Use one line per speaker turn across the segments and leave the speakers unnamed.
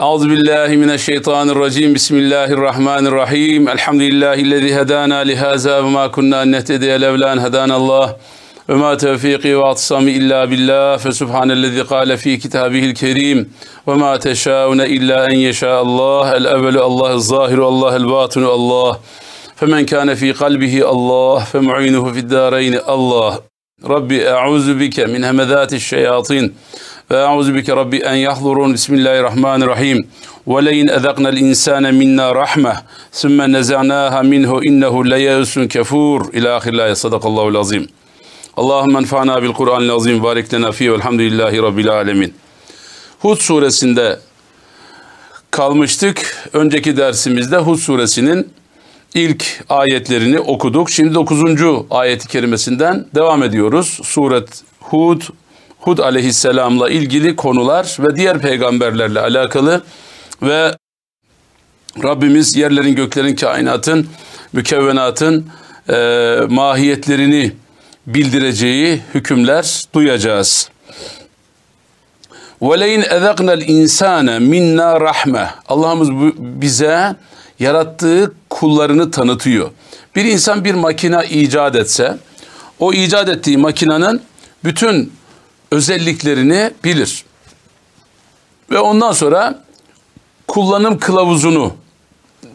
Euzu billahi mineşşeytanirracim. Bismillahirrahmanirrahim. Elhamdülillahi'llezî hedâna lihâzâ ve mâ kunnâ nehtediye levlâ en hedânallah. Ve mâ tevfîkî ve atsami illâ billah. Fe subhanellezî kâle fî kitâbihil kerîm. Ve mâ teşâune illâ en yeşâallah. El evvelu Allah'ı zâhiru Allah el bâtinu Allah. Femen kâne fî kalbihi Allah. Fe mu'inuhu fid dâreyni Allah. Rabbi e'ûzu bike min hemezâtiş şeyâtin. Ve e'ûzu bike Rabbi en yahdurun. Bismillahirrahmanirrahim. Ve leyin ezeknel insâne minna rahmeh. Sümme neza'nâha minhu innehu leyâusun kefûr. İlâ ahirlâhe sadakallahu azim. Allahümme enfa'na bil Kur'anil azim. Barik lena fî velhamdülillahi rabbil alemin. Hud suresinde kalmıştık. Önceki dersimizde Hud suresinin ilk ayetlerini okuduk. Şimdi 9. ayeti kerimesinden devam ediyoruz. Suret Hud, Hud aleyhisselamla ilgili konular ve diğer peygamberlerle alakalı ve Rabbimiz yerlerin, göklerin, kainatın, mükevvenatın e, mahiyetlerini bildireceği hükümler duyacağız. وَلَيْنْ اَذَقْنَا الْاِنْسَانَ minna rahme. Allah'ımız bize yarattığı kullarını tanıtıyor. Bir insan bir makine icat etse, o icat ettiği makinenin bütün özelliklerini bilir. Ve ondan sonra kullanım kılavuzunu,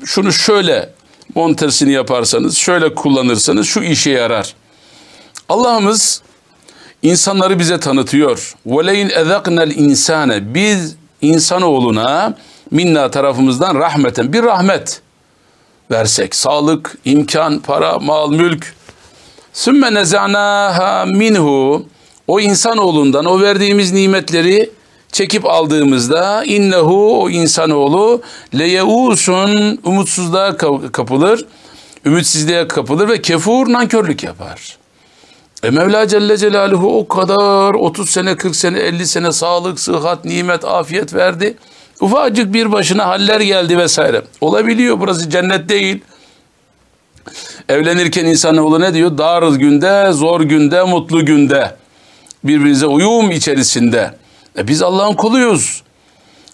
şunu şöyle montesini yaparsanız, şöyle kullanırsanız şu işe yarar. Allah'ımız insanları bize tanıtıyor. وَلَيْنْ اَذَقْنَا الْاِنْسَانَ Biz insanoğluna minna tarafımızdan rahmeten bir rahmet versek. Sağlık, imkan, para, mal, mülk. Sümme nezanaha minhu o insanoğlundan o verdiğimiz nimetleri çekip aldığımızda innehu o insanoğlu leyeusun umutsuzluğa kapılır, ümitsizliğe kapılır ve kefur nankörlük yapar. E Mevla Celle Celaluhu o kadar 30 sene, 40 sene, 50 sene sağlık, sıhhat, nimet, afiyet verdi. Ufacık bir başına haller geldi vesaire. Olabiliyor burası cennet değil. Evlenirken insanoğlu ne diyor? Dar günde, zor günde, mutlu günde. Birbirinize uyum içerisinde. E biz Allah'ın kuluyuz.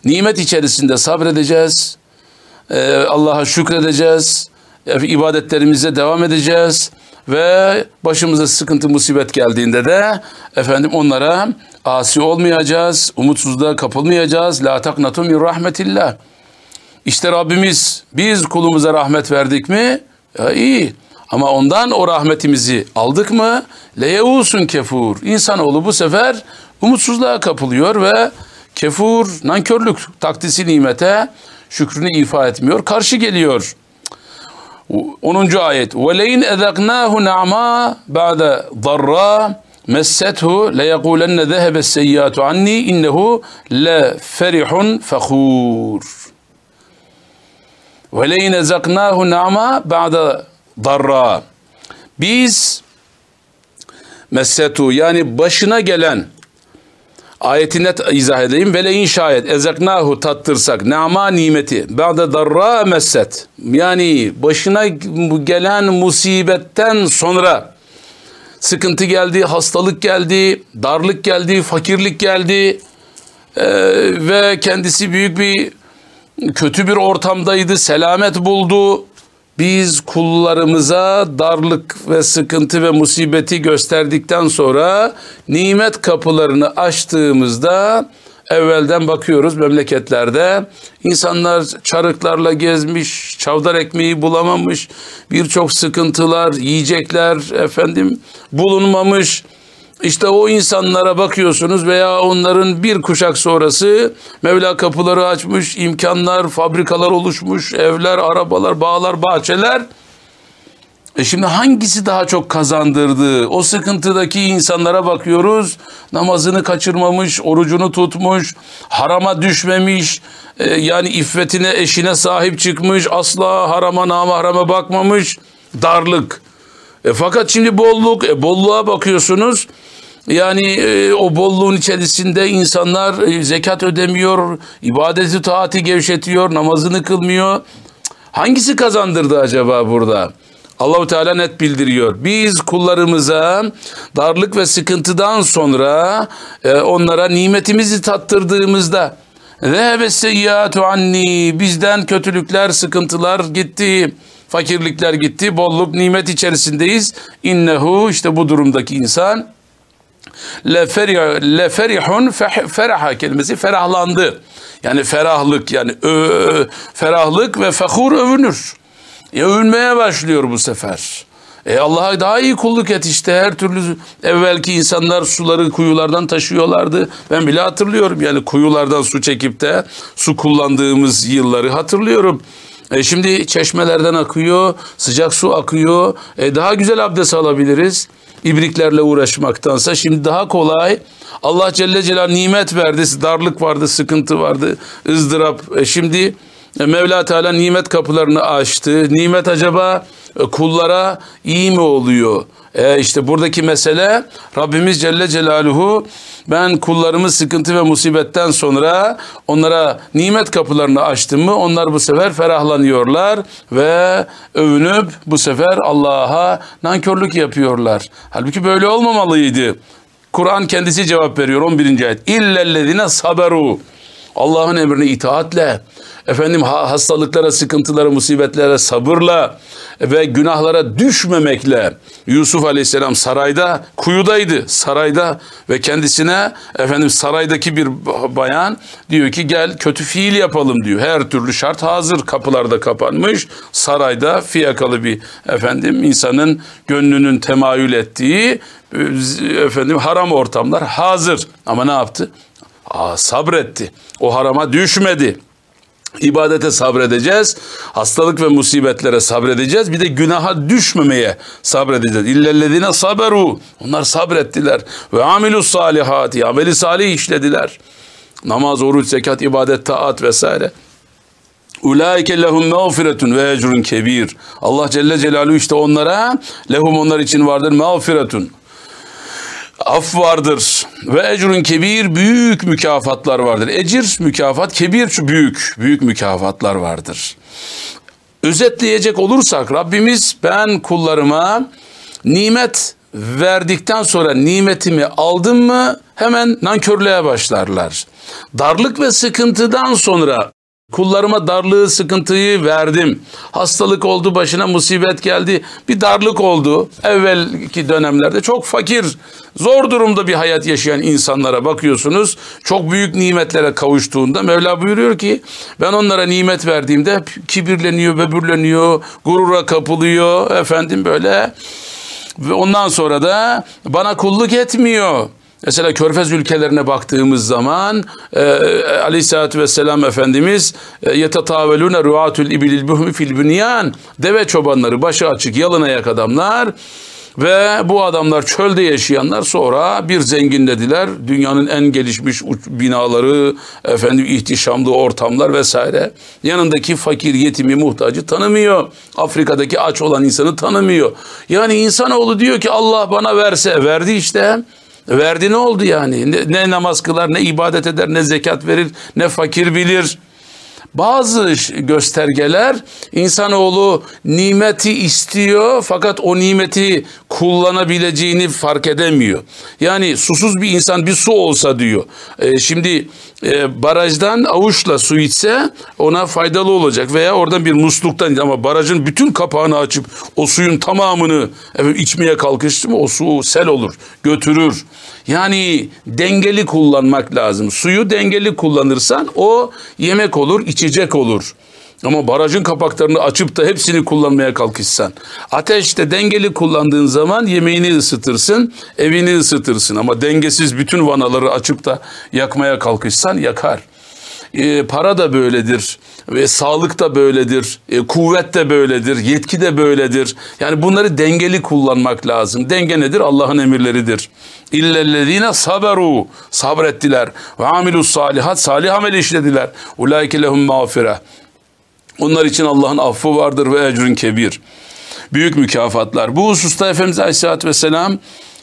Nimet içerisinde sabredeceğiz. E, Allah'a şükredeceğiz. E, ibadetlerimize devam edeceğiz. Ve başımıza sıkıntı musibet geldiğinde de efendim onlara asi olmayacağız, umutsuzluğa kapılmayacağız. La taknatu min rahmetillah. İşte Rabbimiz biz kulumuza rahmet verdik mi? Ya iyi. Ama ondan o rahmetimizi aldık mı? Leyeusun kefur. İnsanoğlu bu sefer umutsuzluğa kapılıyor ve kefur, nankörlük taktisi nimete şükrünü ifa etmiyor. Karşı geliyor. 10. ayet. وَلَيْنْ اَذَقْنَاهُ نَعْمَا بَعْدَ ضَرَّا مَسَّتْهُ لَيَقُولَنَّ ذَهَبَ السَّيِّئَاتُ عَنِّي اِنَّهُ لَفَرِحٌ فَخُورٌ وَلَيْنْ اَذَقْنَاهُ نَعْمَا بَعْدَ darra. Biz messetu yani başına gelen ayetinde izah edeyim. Vele inşayet ezeknahu tattırsak nema nimeti ba'de darra messet. Yani başına gelen musibetten sonra sıkıntı geldi, hastalık geldi, darlık geldi, fakirlik geldi ee, ve kendisi büyük bir kötü bir ortamdaydı, selamet buldu. Biz kullarımıza darlık ve sıkıntı ve musibeti gösterdikten sonra nimet kapılarını açtığımızda evvelden bakıyoruz memleketlerde insanlar çarıklarla gezmiş, çavdar ekmeği bulamamış, birçok sıkıntılar, yiyecekler efendim bulunmamış. İşte o insanlara bakıyorsunuz veya onların bir kuşak sonrası Mevla kapıları açmış, imkanlar, fabrikalar oluşmuş, evler, arabalar, bağlar, bahçeler. E şimdi hangisi daha çok kazandırdı? O sıkıntıdaki insanlara bakıyoruz. Namazını kaçırmamış, orucunu tutmuş, harama düşmemiş, e, yani iffetine, eşine sahip çıkmış, asla harama, namahrama bakmamış. Darlık. E fakat şimdi bolluk, e bolluğa bakıyorsunuz. Yani e, o bolluğun içerisinde insanlar e, zekat ödemiyor, ibadeti taati gevşetiyor, namazını kılmıyor. Hangisi kazandırdı acaba burada? Allahu Teala net bildiriyor. Biz kullarımıza darlık ve sıkıntıdan sonra e, onlara nimetimizi tattırdığımızda Zehebe seyyatu anni. Bizden kötülükler, sıkıntılar gitti. Fakirlikler gitti. Bolluk, nimet içerisindeyiz. İnnehu işte bu durumdaki insan le ferihun feraha kelimesi ferahlandı. Yani ferahlık yani ö, ferahlık ve fehur övünür. E, övünmeye başlıyor bu sefer. E Allah'a daha iyi kulluk et işte her türlü evvelki insanlar suları kuyulardan taşıyorlardı. Ben bile hatırlıyorum yani kuyulardan su çekip de su kullandığımız yılları hatırlıyorum. E şimdi çeşmelerden akıyor, sıcak su akıyor. E daha güzel abdest alabiliriz. İbriklerle uğraşmaktansa şimdi daha kolay. Allah Celle Celal nimet verdi, darlık vardı, sıkıntı vardı, ızdırap. E şimdi Mevla Teala nimet kapılarını açtı. Nimet acaba e, kullara iyi mi oluyor? E işte buradaki mesele Rabbimiz Celle Celaluhu ben kullarımı sıkıntı ve musibetten sonra onlara nimet kapılarını açtım mı onlar bu sefer ferahlanıyorlar ve övünüp bu sefer Allah'a nankörlük yapıyorlar. Halbuki böyle olmamalıydı. Kur'an kendisi cevap veriyor 11. ayet. İllellezine saberu. Allah'ın emrine itaatle, efendim hastalıklara, sıkıntılara, musibetlere sabırla ve günahlara düşmemekle Yusuf Aleyhisselam sarayda, kuyudaydı sarayda ve kendisine efendim saraydaki bir bayan diyor ki gel kötü fiil yapalım diyor. Her türlü şart hazır kapılarda kapanmış sarayda fiyakalı bir efendim insanın gönlünün temayül ettiği efendim haram ortamlar hazır ama ne yaptı? Aa, sabretti. O harama düşmedi. İbadete sabredeceğiz. Hastalık ve musibetlere sabredeceğiz. Bir de günaha düşmemeye sabredeceğiz. İllellezine saberu. Onlar sabrettiler. Ve amilus salihati. Ameli salih işlediler. Namaz, oruç, zekat, ibadet, taat vesaire. Ulaike lehum mağfiretun ve ecrun kebir. Allah Celle Celaluhu işte onlara lehum onlar için vardır mağfiretun af vardır ve ecrün kebir büyük mükafatlar vardır. Ecir mükafat, kebir büyük büyük mükafatlar vardır. Özetleyecek olursak Rabbimiz ben kullarıma nimet verdikten sonra nimetimi aldım mı hemen nankörlüğe başlarlar. Darlık ve sıkıntıdan sonra Kullarıma darlığı, sıkıntıyı verdim. Hastalık oldu, başına musibet geldi. Bir darlık oldu. Evvelki dönemlerde çok fakir, zor durumda bir hayat yaşayan insanlara bakıyorsunuz. Çok büyük nimetlere kavuştuğunda Mevla buyuruyor ki ben onlara nimet verdiğimde kibirleniyor, böbürleniyor, gurura kapılıyor. Efendim böyle ve ondan sonra da bana kulluk etmiyor. Mesela Körfez ülkelerine baktığımız zaman e, Aleyhisselatü Vesselam Efendimiz e, yetatavelune ruatül ibilil buhmi fil bünyan deve çobanları başı açık yalın ayak adamlar ve bu adamlar çölde yaşayanlar sonra bir zenginlediler. Dünyanın en gelişmiş binaları, efendim ihtişamlı ortamlar vesaire. Yanındaki fakir, yetimi, muhtacı tanımıyor. Afrika'daki aç olan insanı tanımıyor. Yani insanoğlu diyor ki Allah bana verse, verdi işte. Verdi ne oldu yani? Ne, ne namaz kılar, ne ibadet eder, ne zekat verir, ne fakir bilir. Bazı göstergeler insanoğlu nimeti istiyor fakat o nimeti kullanabileceğini fark edemiyor. Yani susuz bir insan bir su olsa diyor. E, şimdi e, barajdan avuçla su içse ona faydalı olacak veya oradan bir musluktan ama barajın bütün kapağını açıp o suyun tamamını evet, içmeye kalkıştı mı o su sel olur götürür. Yani dengeli kullanmak lazım. Suyu dengeli kullanırsan o yemek olur, içecek olur. Ama barajın kapaklarını açıp da hepsini kullanmaya kalkışsan. Ateşte dengeli kullandığın zaman yemeğini ısıtırsın, evini ısıtırsın. Ama dengesiz bütün vanaları açıp da yakmaya kalkışsan yakar. E, para da böyledir ve sağlık da böyledir, e, kuvvet de böyledir, yetki de böyledir. Yani bunları dengeli kullanmak lazım. Denge nedir? Allah'ın emirleridir. İllellezine saberu sabrettiler ve amilus salihat salih amel işlediler. Ulaike lehum mağfire. Onlar için Allah'ın affı vardır ve ecrün kebir. Büyük mükafatlar. Bu hususta Efendimiz Aleyhisselatü Vesselam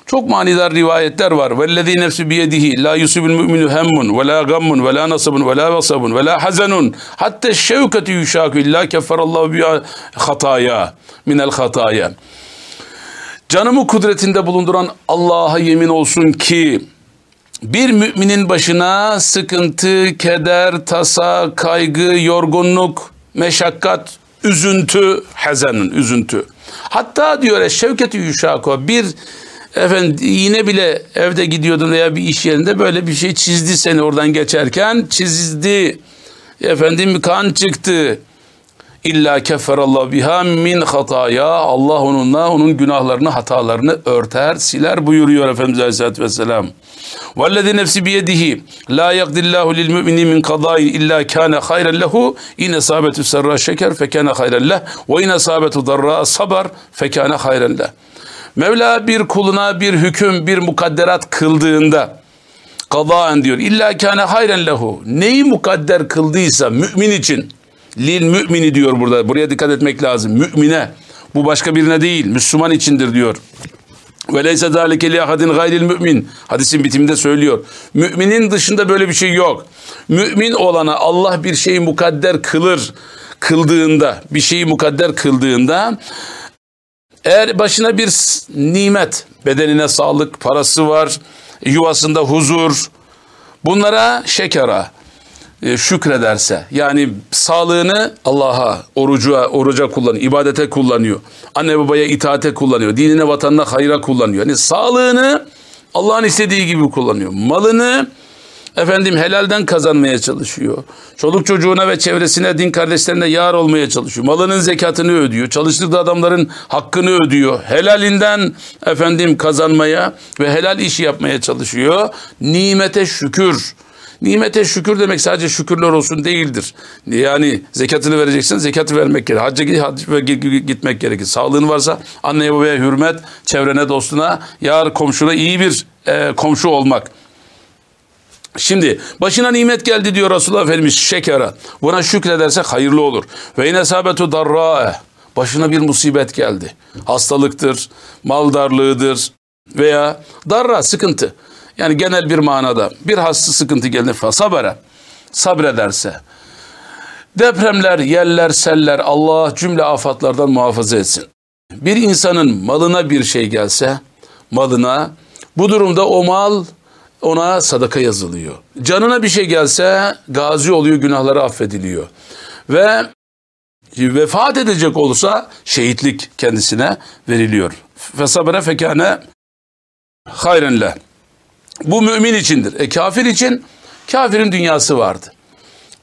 çok manidar rivayetler var. Vellezî nefsi biyedihi la yusibul mu'minu hemmun ve la gammun ve la nasabun ve la vasabun ve la hazanun hatta şevketi yuşâkü illa kefferallahu bi hataya minel hataya. Canımı kudretinde bulunduran Allah'a yemin olsun ki bir müminin başına sıkıntı, keder, tasa, kaygı, yorgunluk, meşakkat, üzüntü, hezenun, üzüntü. Hatta diyor ya Şevket-i Yuşako bir efendim yine bile evde gidiyordun veya bir iş yerinde böyle bir şey çizdi seni oradan geçerken çizdi. Efendim kan çıktı. İlla keferallahu biha min hataya. Allah onunla onun günahlarını, hatalarını örter, siler buyuruyor Efendimiz Aleyhisselatü Vesselam. Vellezi nefsi biyedihi la yakdillahu lil mümini min kadain illa kana hayran lehu in esabetu serra şeker fekana hayran leh ve in esabetu darra sabar fekana hayran leh. Mevla bir kuluna bir hüküm, bir mukadderat kıldığında kadaen diyor. İlla kâne hayren lehu. Neyi mukadder kıldıysa mümin için lil mümini diyor burada. Buraya dikkat etmek lazım. Mümine. Bu başka birine değil. Müslüman içindir diyor. Ve leyse zâlike li ahadin gayril mümin. Hadisin bitiminde söylüyor. Müminin dışında böyle bir şey yok. Mümin olana Allah bir şeyi mukadder kılır. Kıldığında, bir şeyi mukadder kıldığında eğer başına bir nimet, bedenine sağlık, parası var, yuvasında huzur, bunlara şekera, şükrederse, yani sağlığını Allah'a, oruca, oruca kullanıyor, ibadete kullanıyor, anne babaya itaate kullanıyor, dinine, vatanına hayra kullanıyor. Yani sağlığını Allah'ın istediği gibi kullanıyor. Malını efendim helalden kazanmaya çalışıyor. Çoluk çocuğuna ve çevresine, din kardeşlerine yar olmaya çalışıyor. Malının zekatını ödüyor. Çalıştığı adamların hakkını ödüyor. Helalinden efendim kazanmaya ve helal iş yapmaya çalışıyor. Nimete şükür. Nimete şükür demek sadece şükürler olsun değildir. Yani zekatını vereceksin, zekatı vermek gerekir. Hacca gitmek gerekir. Sağlığın varsa anneye babaya hürmet, çevrene, dostuna, yar komşuna iyi bir e, komşu olmak. Şimdi başına nimet geldi diyor Resulullah Efendimiz şekera. Buna şükredersek hayırlı olur. Ve yine sabetu darra. Başına bir musibet geldi. Hastalıktır, mal darlığıdır veya darra sıkıntı. Yani genel bir manada bir hasta sıkıntı geldi sabere sabrederse depremler, yeller, seller Allah cümle afatlardan muhafaza etsin. Bir insanın malına bir şey gelse malına bu durumda o mal ona sadaka yazılıyor. Canına bir şey gelse gazi oluyor, günahları affediliyor. Ve vefat edecek olursa şehitlik kendisine veriliyor. Fesabere fekane hayrenle. Bu mümin içindir. E kafir için kafirin dünyası vardı.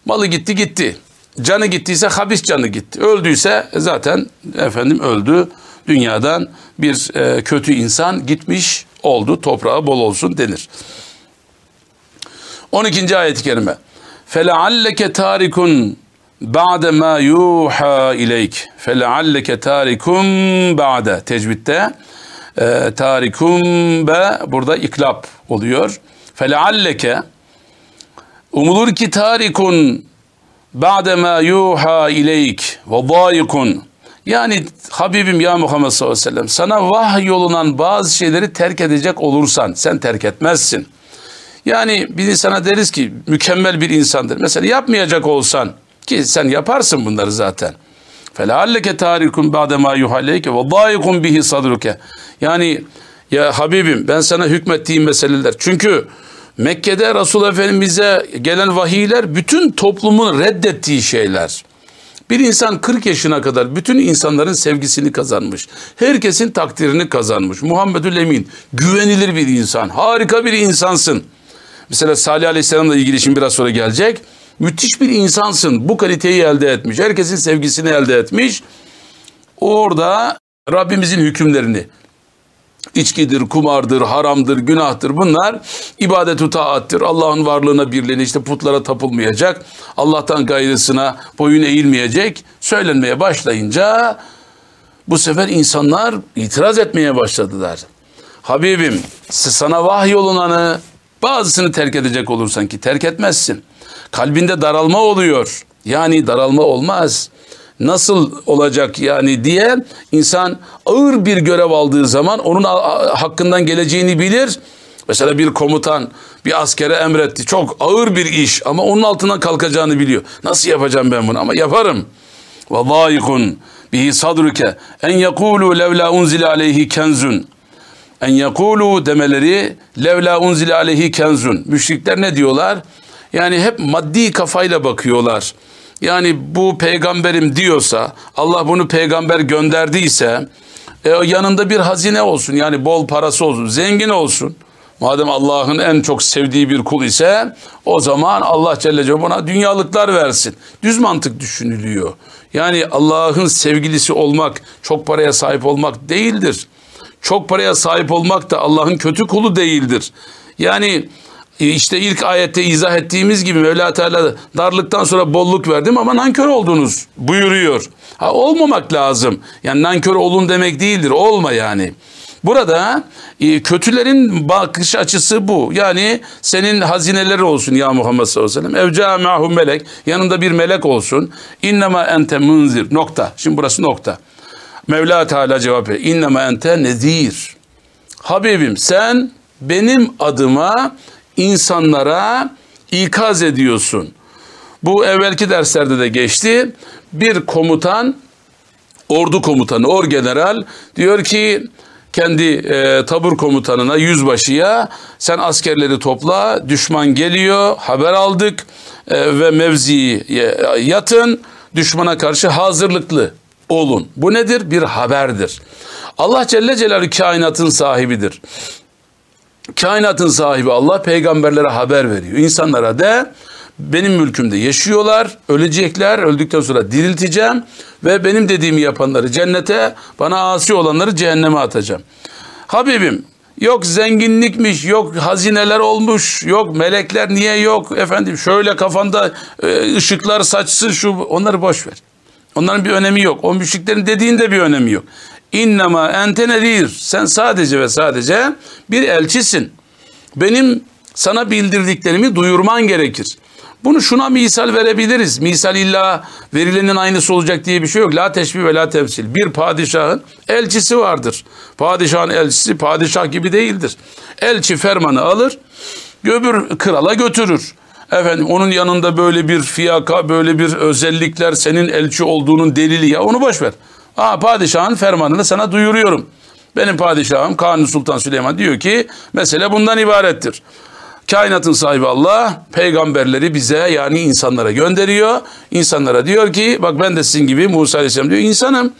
Malı gitti gitti. Canı gittiyse habis canı gitti. Öldüyse zaten efendim öldü. Dünyadan bir e, kötü insan gitmiş oldu. Toprağı bol olsun denir. 12. ayet-i kerime. فَلَعَلَّكَ تَارِكٌ ba'de ma yuha ileyk. Felealleke tarikum ba'de. Tecvitte e, tarikum be burada iklap oluyor. Felealleke umulur ki tarikun ba'de ma yuha ileyk ve dayikun. Yani Habibim ya Muhammed sallallahu aleyhi ve sellem sana vahy yolunan bazı şeyleri terk edecek olursan sen terk etmezsin. Yani bir insana deriz ki mükemmel bir insandır. Mesela yapmayacak olsan ki sen yaparsın bunları zaten. Felalleke tarikun ba'dema yuhaleyke ve dayikun bihi sadruke. Yani ya Habibim ben sana hükmettiğim meseleler. Çünkü Mekke'de Resul Efendimiz'e gelen vahiyler bütün toplumun reddettiği şeyler. Bir insan 40 yaşına kadar bütün insanların sevgisini kazanmış. Herkesin takdirini kazanmış. Muhammedül Emin güvenilir bir insan. Harika bir insansın. Mesela Salih Aleyhisselam'la ilgili şimdi biraz sonra gelecek. Müthiş bir insansın. Bu kaliteyi elde etmiş. Herkesin sevgisini elde etmiş. Orada Rabbimizin hükümlerini içkidir, kumardır, haramdır, günahtır bunlar ibadet-u taattır. Allah'ın varlığına birliğine işte putlara tapılmayacak. Allah'tan gayrısına boyun eğilmeyecek. Söylenmeye başlayınca bu sefer insanlar itiraz etmeye başladılar. Habibim sana vahyolunanı Bazısını terk edecek olursan ki terk etmezsin. Kalbinde daralma oluyor. Yani daralma olmaz. Nasıl olacak yani diye insan ağır bir görev aldığı zaman onun hakkından geleceğini bilir. Mesela bir komutan bir askere emretti. Çok ağır bir iş ama onun altından kalkacağını biliyor. Nasıl yapacağım ben bunu ama yaparım. Ve zayikun bihi sadruke en yekulu levla unzile aleyhi kenzun en yekulu demeleri levla unzile aleyhi kenzun. Müşrikler ne diyorlar? Yani hep maddi kafayla bakıyorlar. Yani bu peygamberim diyorsa, Allah bunu peygamber gönderdiyse, e, yanında bir hazine olsun. Yani bol parası olsun, zengin olsun. Madem Allah'ın en çok sevdiği bir kul ise o zaman Allah Celle Celaluhu ona dünyalıklar versin. Düz mantık düşünülüyor. Yani Allah'ın sevgilisi olmak, çok paraya sahip olmak değildir. Çok paraya sahip olmak da Allah'ın kötü kulu değildir. Yani işte ilk ayette izah ettiğimiz gibi Mevla Teala darlıktan sonra bolluk verdim ama nankör oldunuz buyuruyor. Ha, olmamak lazım. Yani nankör olun demek değildir. Olma yani. Burada e, kötülerin bakış açısı bu. Yani senin hazineleri olsun ya Muhammed sallallahu aleyhi ve sellem. Evca ma'hum melek. Yanında bir melek olsun. İnnema ente munzir. Nokta. Şimdi burası nokta. Mevla Teala cevap veriyor. İnnema ente nezir. Habibim sen benim adıma insanlara ikaz ediyorsun. Bu evvelki derslerde de geçti. Bir komutan, ordu komutanı, orgeneral diyor ki kendi e, tabur komutanına, yüzbaşıya sen askerleri topla, düşman geliyor, haber aldık e, ve mevziyi yatın, düşmana karşı hazırlıklı olun. Bu nedir? Bir haberdir. Allah Celle Celaluhu kainatın sahibidir. Kainatın sahibi Allah peygamberlere haber veriyor. İnsanlara de benim mülkümde yaşıyorlar, ölecekler, öldükten sonra dirilteceğim ve benim dediğimi yapanları cennete, bana asi olanları cehenneme atacağım. Habibim yok zenginlikmiş, yok hazineler olmuş, yok melekler niye yok efendim şöyle kafanda e, ışıklar saçsın şu onları boş ver. Onların bir önemi yok. O müşriklerin dediğinde bir önemi yok. İnnema ente nedir? Sen sadece ve sadece bir elçisin. Benim sana bildirdiklerimi duyurman gerekir. Bunu şuna misal verebiliriz. Misal illa verilenin aynısı olacak diye bir şey yok. La teşbih ve la temsil. Bir padişahın elçisi vardır. Padişahın elçisi padişah gibi değildir. Elçi fermanı alır, göbür krala götürür. Efendim onun yanında böyle bir fiyaka, böyle bir özellikler senin elçi olduğunun delili ya onu boş ver. Aa, padişahın fermanını sana duyuruyorum. Benim padişahım Kanuni Sultan Süleyman diyor ki mesele bundan ibarettir. Kainatın sahibi Allah peygamberleri bize yani insanlara gönderiyor. İnsanlara diyor ki bak ben de sizin gibi Musa Aleyhisselam diyor insanım.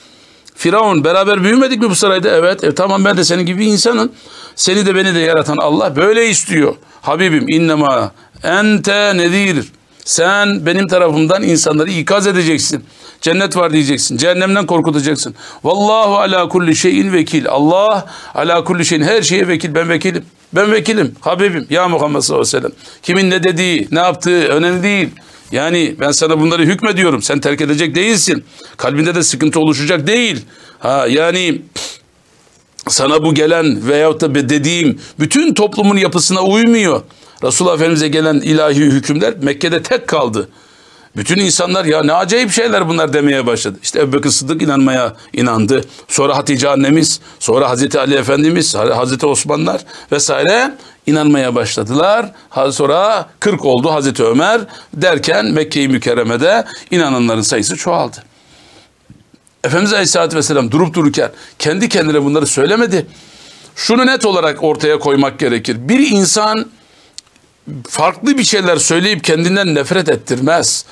Firavun beraber büyümedik mi bu sarayda? Evet. E, tamam ben de senin gibi insanım. Seni de beni de yaratan Allah böyle istiyor. Habibim innema ente nedir? Sen benim tarafımdan insanları ikaz edeceksin. Cennet var diyeceksin. Cehennemden korkutacaksın. Vallahu ala kulli şeyin vekil. Allah ala kulli şeyin her şeye vekil. Ben vekilim. Ben vekilim. Habibim. Ya Muhammed sallallahu aleyhi ve sellem. Kimin ne dediği, ne yaptığı önemli değil. Yani ben sana bunları hükmediyorum. Sen terk edecek değilsin. Kalbinde de sıkıntı oluşacak değil. Ha yani sana bu gelen veyahut da dediğim bütün toplumun yapısına uymuyor. Resulullah Efendimiz'e gelen ilahi hükümler Mekke'de tek kaldı. Bütün insanlar ya ne acayip şeyler bunlar demeye başladı. İşte Ebu Bekir Sıddık inanmaya inandı. Sonra Hatice annemiz, sonra Hazreti Ali Efendimiz, Hazreti Osmanlar vesaire inanmaya başladılar. Sonra 40 oldu Hazreti Ömer derken Mekke-i Mükerreme'de inananların sayısı çoğaldı. Efendimiz Aleyhisselatü Vesselam durup dururken kendi kendine bunları söylemedi. Şunu net olarak ortaya koymak gerekir. Bir insan farklı bir şeyler söyleyip kendinden nefret ettirmez.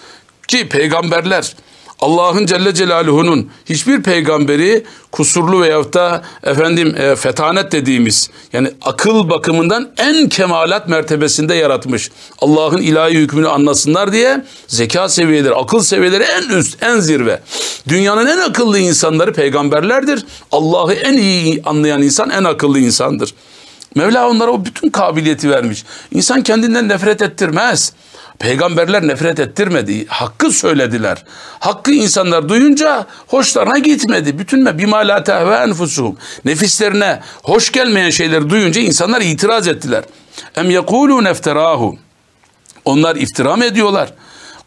Ki peygamberler Allah'ın Celle Celaluhu'nun hiçbir peygamberi kusurlu veyahut da efendim e, fetanet dediğimiz yani akıl bakımından en kemalat mertebesinde yaratmış. Allah'ın ilahi hükmünü anlasınlar diye zeka seviyeleri, akıl seviyeleri en üst, en zirve. Dünyanın en akıllı insanları peygamberlerdir. Allah'ı en iyi anlayan insan en akıllı insandır. Mevla onlara o bütün kabiliyeti vermiş. İnsan kendinden nefret ettirmez. Peygamberler nefret ettirmedi. Hakkı söylediler. Hakkı insanlar duyunca hoşlarına gitmedi. Bütün bima la tehve enfusuhum. Nefislerine hoş gelmeyen şeyleri duyunca insanlar itiraz ettiler. Em yekulun efterahu. Onlar iftira mı ediyorlar?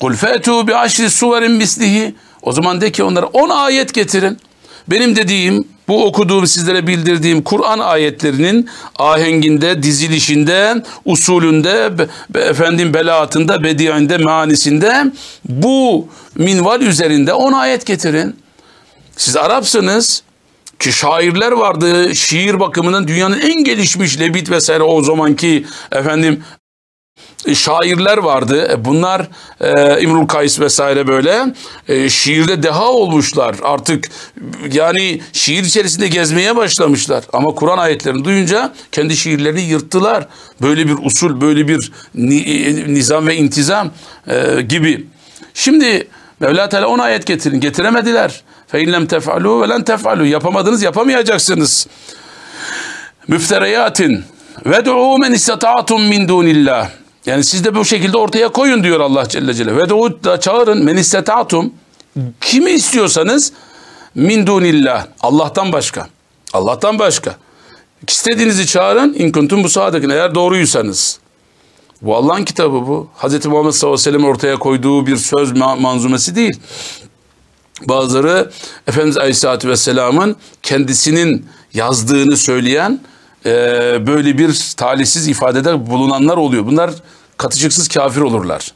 Kul fetu bi aşri suverin mislihi. O zaman de ki onlara on ayet getirin. Benim dediğim bu okuduğum sizlere bildirdiğim Kur'an ayetlerinin ahenginde, dizilişinde, usulünde, efendim belaatında, bediğinde, manisinde bu minval üzerinde on ayet getirin. Siz Arapsınız. ki şairler vardı. Şiir bakımından dünyanın en gelişmiş Lebit vesaire o zamanki efendim şairler vardı. E, bunlar e, İmrul Kays vesaire böyle e, şiirde deha olmuşlar. Artık yani şiir içerisinde gezmeye başlamışlar. Ama Kur'an ayetlerini duyunca kendi şiirlerini yırttılar. Böyle bir usul, böyle bir e, nizam ve intizam e, gibi. Şimdi Mevla Teala 10 ayet getirin. Getiremediler. Fe tef'alu ve len tef'alu. Yapamadınız, yapamayacaksınız. Müftereyatin Ved'u men istata'tum min dunillah. Yani siz de bu şekilde ortaya koyun diyor Allah Celle Celle. Ved'u da çağırın men istata'tum. Kimi istiyorsanız min dunillah. Allah'tan başka. Allah'tan başka. İstediğinizi çağırın. İn kuntum bu sadıkın. Eğer doğruysanız. Bu Allah'ın kitabı bu. Hz. Muhammed sallallahu aleyhi ve sellem ortaya koyduğu bir söz manzumesi değil. Bazıları Efendimiz Aleyhisselatü Vesselam'ın kendisinin yazdığını söyleyen e, böyle bir talihsiz ifadede bulunanlar oluyor. Bunlar katışıksız kafir olurlar.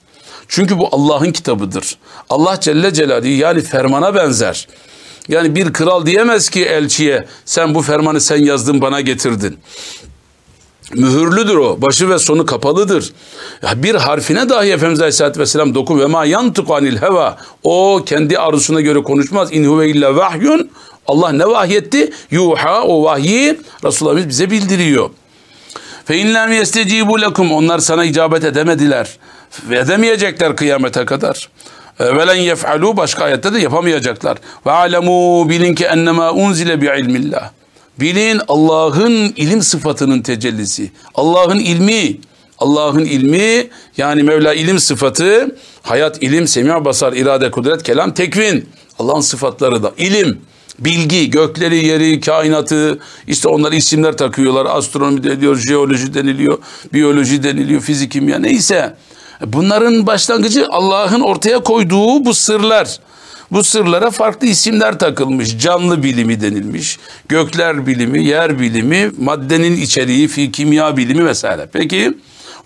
Çünkü bu Allah'ın kitabıdır. Allah Celle Celaluhu yani fermana benzer. Yani bir kral diyemez ki elçiye sen bu fermanı sen yazdın bana getirdin. Mühürlüdür o. Başı ve sonu kapalıdır. Ya bir harfine dahi Efendimiz Aleyhisselatü Vesselam dokun ve ma yantıku anil heva. O kendi arzusuna göre konuşmaz. İn huve illa vahyun. Allah ne vahyetti? Yuha o vahyi Resulullah bize bildiriyor. Fe in lem yestecibu lekum. Onlar sana icabet edemediler. Ve edemeyecekler kıyamete kadar. Velen yef'alu başka ayette de yapamayacaklar. Ve alemu bilin ki ennema unzile bi ilmillah. Bilin Allah'ın ilim sıfatının tecellisi. Allah'ın ilmi. Allah'ın ilmi yani Mevla ilim sıfatı, hayat, ilim, semih, basar, irade, kudret, kelam, tekvin. Allah'ın sıfatları da ilim, bilgi, gökleri, yeri, kainatı, işte onlara isimler takıyorlar. Astronomi deniliyor, jeoloji deniliyor, biyoloji deniliyor, fizik, kimya neyse. Bunların başlangıcı Allah'ın ortaya koyduğu bu sırlar. Bu sırlara farklı isimler takılmış. Canlı bilimi denilmiş. Gökler bilimi, yer bilimi, maddenin içeriği, kimya bilimi vesaire. Peki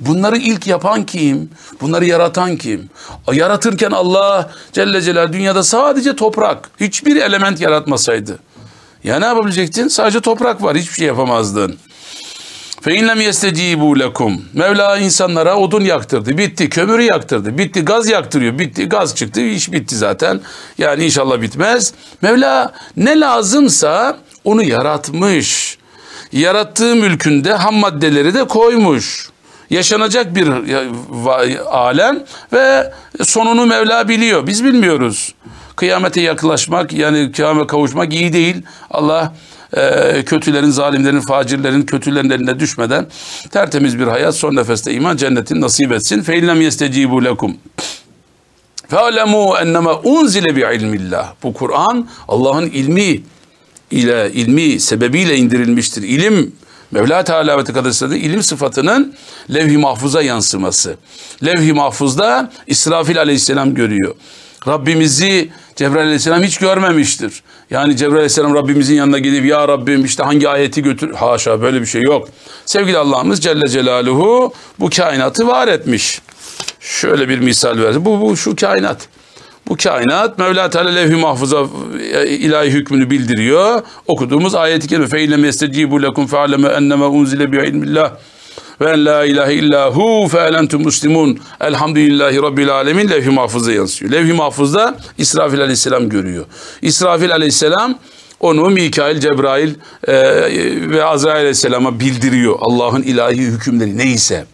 bunları ilk yapan kim? Bunları yaratan kim? Yaratırken Allah Celle Celal dünyada sadece toprak, hiçbir element yaratmasaydı. Ya ne yapabilecektin? Sadece toprak var, hiçbir şey yapamazdın. Fe inlem yestecibu lekum. Mevla insanlara odun yaktırdı. Bitti. Kömürü yaktırdı. Bitti. Gaz yaktırıyor. Bitti. Gaz çıktı. iş bitti zaten. Yani inşallah bitmez. Mevla ne lazımsa onu yaratmış. Yarattığı mülkünde ham maddeleri de koymuş. Yaşanacak bir alem ve sonunu Mevla biliyor. Biz bilmiyoruz. Kıyamete yaklaşmak yani kıyamete kavuşmak iyi değil. Allah e, kötülerin, zalimlerin, facirlerin, kötülerin eline düşmeden tertemiz bir hayat, son nefeste iman, cennetin nasip etsin. Fe illem yestecibu lekum. Fe'alemu ennema unzile bi ilmillah. Bu Kur'an Allah'ın ilmi ile ilmi sebebiyle indirilmiştir. İlim Mevla Teala ve Tekadesse'de ilim sıfatının levh-i mahfuza yansıması. Levh-i mahfuzda İsrafil aleyhisselam görüyor. Rabbimizi Cebrail aleyhisselam hiç görmemiştir. Yani Cebrail aleyhisselam Rabbimizin yanına gidip ya Rabbim işte hangi ayeti götür. Haşa böyle bir şey yok. Sevgili Allah'ımız Celle Celaluhu bu kainatı var etmiş. Şöyle bir misal verdi. Bu, bu şu kainat. Bu kainat Mevla Teala levh-i mahfuza e, ilahi hükmünü bildiriyor. Okuduğumuz ayeti kerime fe illem yestecibu lekum fe'aleme enneme unzile bi ilmillah ve en la ilahe illa hu fe elentum muslimun elhamdülillahi rabbil alemin levh-i mahfuza yansıyor. Levh-i mahfuzda İsrafil aleyhisselam görüyor. İsrafil aleyhisselam onu Mikail, Cebrail e, ve Azrail aleyhisselama bildiriyor. Allah'ın ilahi hükümleri neyse.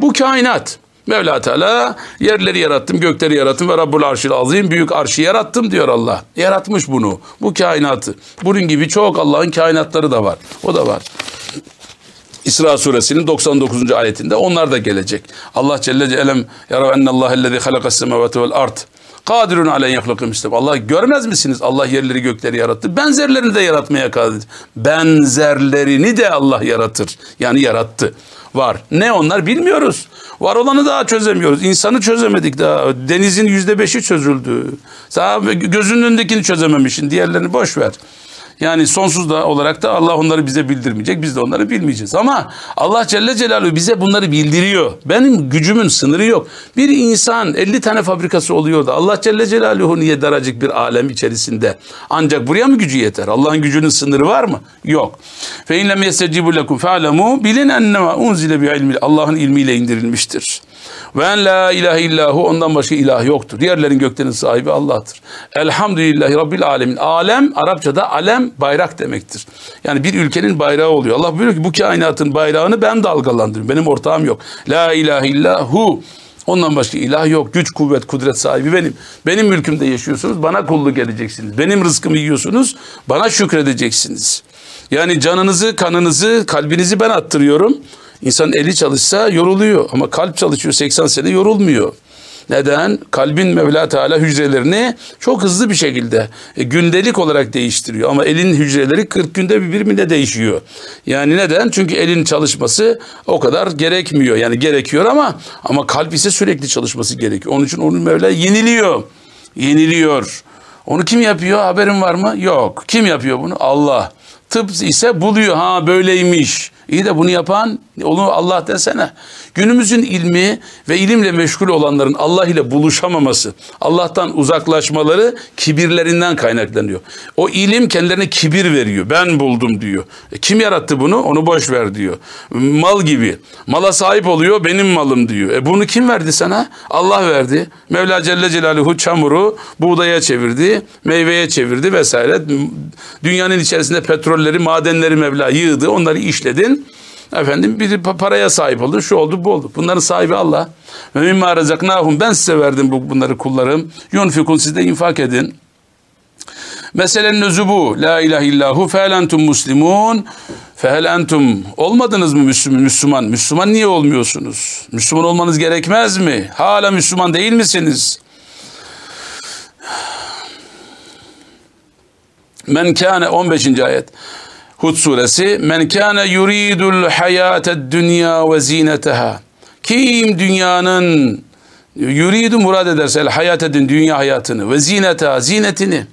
Bu kainat. Mevla Teala yerleri yarattım, gökleri yarattım ve Rabbul Arşil Azim büyük arşı yarattım diyor Allah. Yaratmış bunu, bu kainatı. Bunun gibi çok Allah'ın kainatları da var. O da var. İsra suresinin 99. ayetinde onlar da gelecek. Allah Celle Celle'm yarav ennallâhe ellezî halakas semâvâti vel ard. Kadirun aleyh yahlakı mislim. Allah görmez misiniz? Allah yerleri gökleri yarattı. Benzerlerini de yaratmaya kadir. Benzerlerini de Allah yaratır. Yani yarattı. Var. Ne onlar bilmiyoruz. Var olanı daha çözemiyoruz. İnsanı çözemedik daha. Denizin yüzde beşi çözüldü. Sen gözünün önündekini çözememişsin. Diğerlerini boş ver. Yani sonsuz da olarak da Allah onları bize bildirmeyecek. Biz de onları bilmeyeceğiz. Ama Allah Celle Celaluhu bize bunları bildiriyor. Benim gücümün sınırı yok. Bir insan 50 tane fabrikası oluyor da Allah Celle Celaluhu niye daracık bir alem içerisinde? Ancak buraya mı gücü yeter? Allah'ın gücünün sınırı var mı? Yok. Fe in lem yestecibu lekum fe'lemu bilin ennema unzile bi ilmi. Allah'ın ilmiyle indirilmiştir. Ve en la ilahe illahu ondan başka ilah yoktur. Diğerlerin göklerin sahibi Allah'tır. Elhamdülillahi Rabbil alemin. Alem Arapçada alem bayrak demektir. Yani bir ülkenin bayrağı oluyor. Allah buyuruyor ki bu kainatın bayrağını ben dalgalandırıyorum. Benim ortağım yok. La ilahe illahu. Ondan başka ilah yok. Güç, kuvvet, kudret sahibi benim. Benim mülkümde yaşıyorsunuz. Bana kulluk edeceksiniz. Benim rızkımı yiyorsunuz. Bana şükredeceksiniz. Yani canınızı, kanınızı, kalbinizi ben attırıyorum. İnsan eli çalışsa yoruluyor ama kalp çalışıyor 80 sene yorulmuyor. Neden? Kalbin Mevla Teala hücrelerini çok hızlı bir şekilde e, gündelik olarak değiştiriyor. Ama elin hücreleri 40 günde birbirine değişiyor. Yani neden? Çünkü elin çalışması o kadar gerekmiyor. Yani gerekiyor ama ama kalp ise sürekli çalışması gerekiyor. Onun için onun Mevla yeniliyor. Yeniliyor. Onu kim yapıyor? Haberin var mı? Yok. Kim yapıyor bunu? Allah. Tıp ise buluyor. Ha böyleymiş. İyi de bunu yapan onu Allah desene. Günümüzün ilmi ve ilimle meşgul olanların Allah ile buluşamaması, Allah'tan uzaklaşmaları kibirlerinden kaynaklanıyor. O ilim kendilerine kibir veriyor. Ben buldum diyor. E kim yarattı bunu? Onu boş ver diyor. Mal gibi. Mala sahip oluyor benim malım diyor. E bunu kim verdi sana? Allah verdi. Mevla Celle Celaluhu çamuru buğdaya çevirdi, meyveye çevirdi vesaire. Dünyanın içerisinde petrolleri, madenleri Mevla yığdı. Onları işledin. Efendim bir paraya sahip oldu, şu oldu, bu oldu. Bunların sahibi Allah. Ve mimma rezaknahum ben size verdim bu, bunları kullarım. Yunfikun siz de infak edin. Meselenin özü bu. La ilahe illahu fel entum muslimun. Fehel entum olmadınız mı? Müslüman. Müslüman niye olmuyorsunuz? Müslüman olmanız gerekmez mi? Hala Müslüman değil misiniz? Men kâne 15. ayet. Hud suresi men kana yuridul hayated dünya ve zineteha kim dünyanın yuridu murad ederse hayat edin dünya hayatını ve zineta zinetini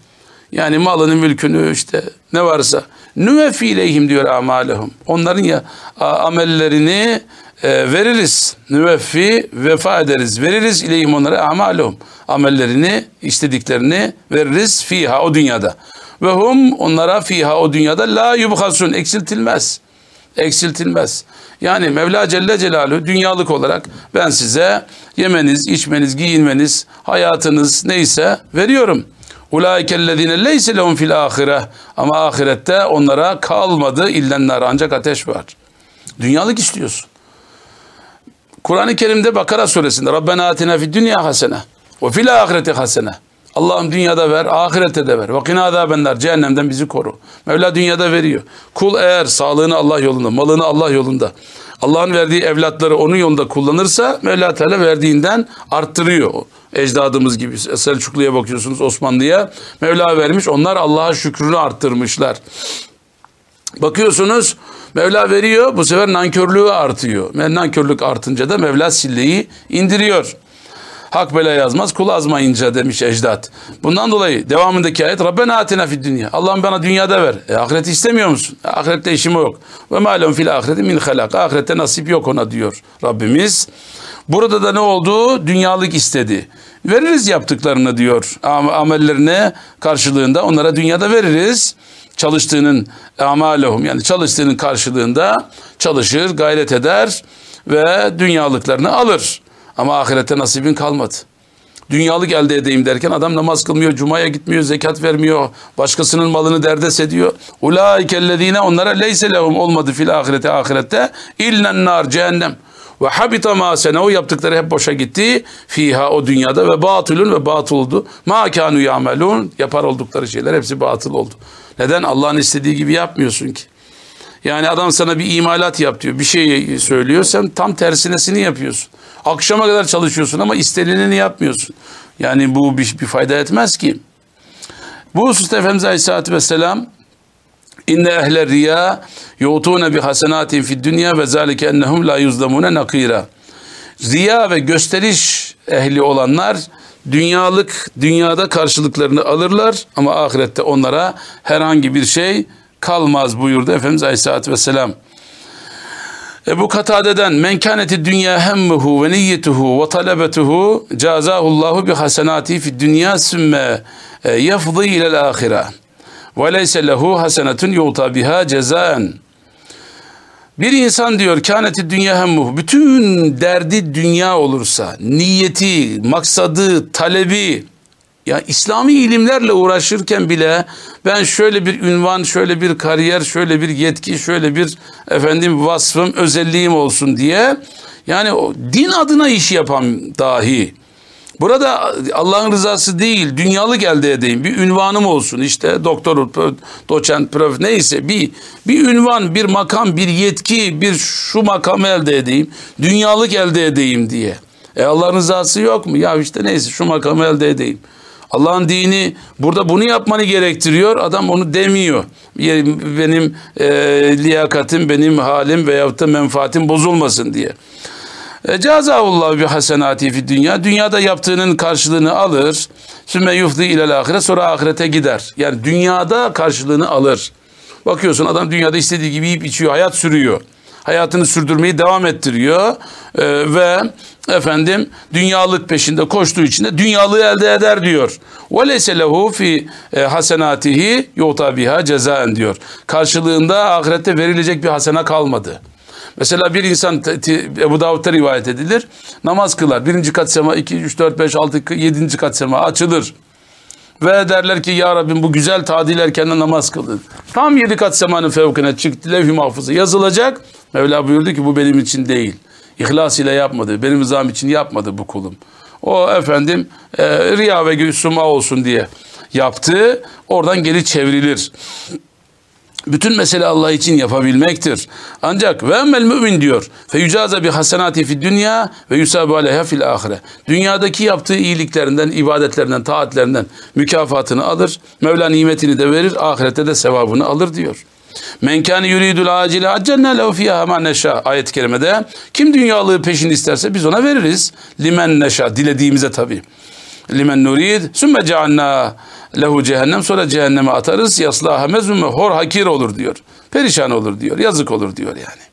yani malını mülkünü işte ne varsa. Nüvefi ileyhim diyor amalehum. Onların ya amellerini e, veririz. Nüveffi vefa ederiz. Veririz ileyhim onlara amalehum. Amellerini istediklerini veririz fiha o dünyada ve hum onlara fiha o dünyada la yubhasun eksiltilmez. Eksiltilmez. Yani Mevla Celle Celaluhu dünyalık olarak ben size yemeniz, içmeniz, giyinmeniz, hayatınız neyse veriyorum. Ulaikellezine leyse lehum fil ahire. Ama ahirette onlara kalmadı illenler ancak ateş var. Dünyalık istiyorsun. Kur'an-ı Kerim'de Bakara suresinde Rabbena atina fid dünya hasene ve fil ahireti hasene. Allah'ım dünyada ver, ahirette de ver. Ve kina azabenler, cehennemden bizi koru. Mevla dünyada veriyor. Kul eğer sağlığını Allah yolunda, malını Allah yolunda, Allah'ın verdiği evlatları onun yolunda kullanırsa Mevla Teala verdiğinden arttırıyor. Ecdadımız gibi Selçuklu'ya bakıyorsunuz, Osmanlı'ya. Mevla vermiş, onlar Allah'a şükrünü arttırmışlar. Bakıyorsunuz Mevla veriyor, bu sefer nankörlüğü artıyor. Nankörlük artınca da Mevla silleyi indiriyor. Hak bela yazmaz kul azmayınca demiş ecdat. Bundan dolayı devamındaki ayet Rabbena atina fid dünya. Allah'ım bana dünyada ver. E, ahireti istemiyor musun? E, ahirette işim yok. Ve malum fil ahireti min halak. Ahirette nasip yok ona diyor Rabbimiz. Burada da ne oldu? Dünyalık istedi. Veririz yaptıklarını diyor. Amellerine karşılığında onlara dünyada veririz. Çalıştığının amalehum yani çalıştığının karşılığında çalışır, gayret eder ve dünyalıklarını alır. Ama ahirette nasibin kalmadı. Dünyalık elde edeyim derken adam namaz kılmıyor, cumaya gitmiyor, zekat vermiyor, başkasının malını derdest ediyor. Ulaikellezine onlara leyse lehum olmadı fil ahirete ahirette illen nar cehennem. Ve habita ma sene o yaptıkları hep boşa gitti. Fiha o dünyada ve batılun ve batıl oldu. Ma kanu yamelun yapar oldukları şeyler hepsi batıl oldu. Neden? Allah'ın istediği gibi yapmıyorsun ki. Yani adam sana bir imalat yap diyor. Bir şey söylüyor. Sen tam tersinesini yapıyorsun. Akşama kadar çalışıyorsun ama istenileni yapmıyorsun. Yani bu bir, bir fayda etmez ki. Bu hususta Efendimiz Aleyhisselatü Vesselam İnne ehle riya yu'tune bi hasenatin fid dünya ve zalike ennehum la yuzlamune nakira. Riya ve gösteriş ehli olanlar dünyalık dünyada karşılıklarını alırlar ama ahirette onlara herhangi bir şey kalmaz buyurdu Efendimiz Aleyhisselatü Vesselam. Ebu Katade'den men kâneti dünya hemmuhu ve niyyetuhu ve talebetuhu cazahullahu bi hasenati fi dünya sümme e, yafdı ilel ahire ve leyse lehu hasenetun yuta biha cezaen bir insan diyor kâneti dünya hemmuhu bütün derdi dünya olursa niyeti, maksadı, talebi ya İslami ilimlerle uğraşırken bile ben şöyle bir ünvan, şöyle bir kariyer, şöyle bir yetki, şöyle bir efendim vasfım, özelliğim olsun diye yani o din adına iş yapan dahi Burada Allah'ın rızası değil, dünyalık elde edeyim. Bir ünvanım olsun işte doktor, doçent, prof neyse bir bir ünvan, bir makam, bir yetki, bir şu makamı elde edeyim. Dünyalık elde edeyim diye. E Allah'ın rızası yok mu? Ya işte neyse şu makamı elde edeyim. Allah'ın dini burada bunu yapmanı gerektiriyor. Adam onu demiyor. Benim e, liyakatim, benim halim veyahut da menfaatim bozulmasın diye. E, Cazavullah bir hasenati fi dünya. Dünyada yaptığının karşılığını alır. Sümme yufdi ilel ahiret. Sonra ahirete gider. Yani dünyada karşılığını alır. Bakıyorsun adam dünyada istediği gibi yiyip içiyor. Hayat sürüyor. Hayatını sürdürmeyi devam ettiriyor. Ee, ve efendim dünyalık peşinde koştuğu için de dünyalığı elde eder diyor. Ve leyse lehu fi e, hasenatihi yuta biha cezaen diyor. Karşılığında ahirette verilecek bir hasena kalmadı. Mesela bir insan Ebu Davud'da rivayet edilir. Namaz kılar. Birinci kat sema, iki, üç, dört, beş, altı, yedinci kat sema açılır. Ve derler ki ya Rabbim bu güzel tadil erkenden namaz kılın. Tam yedi kat semanın fevkine çıktı levh-i mahfuza yazılacak. Mevla buyurdu ki bu benim için değil. İhlas ile yapmadı. Benim rızam için yapmadı bu kulum. O efendim e, riya ve suma olsun diye yaptı. Oradan geri çevrilir. Bütün mesele Allah için yapabilmektir. Ancak ve emmel mümin diyor. Fe yücaza bi hasenati fi dünya ve yusabu aleyha fil ahire. Dünyadaki yaptığı iyiliklerinden, ibadetlerinden, taatlerinden mükafatını alır. Mevla nimetini de verir. Ahirette de sevabını alır diyor. Men kâne yuridul acile accenne lehu fiyâ ma neşâ ayet-i kerimede kim dünyalığı peşin isterse biz ona veririz. Limen neşâ dilediğimize tabi. Limen nurid sümme ceanna lehu cehennem sonra cehenneme atarız yaslaha mezmume hor hakir olur diyor. Perişan olur diyor. Yazık olur diyor yani.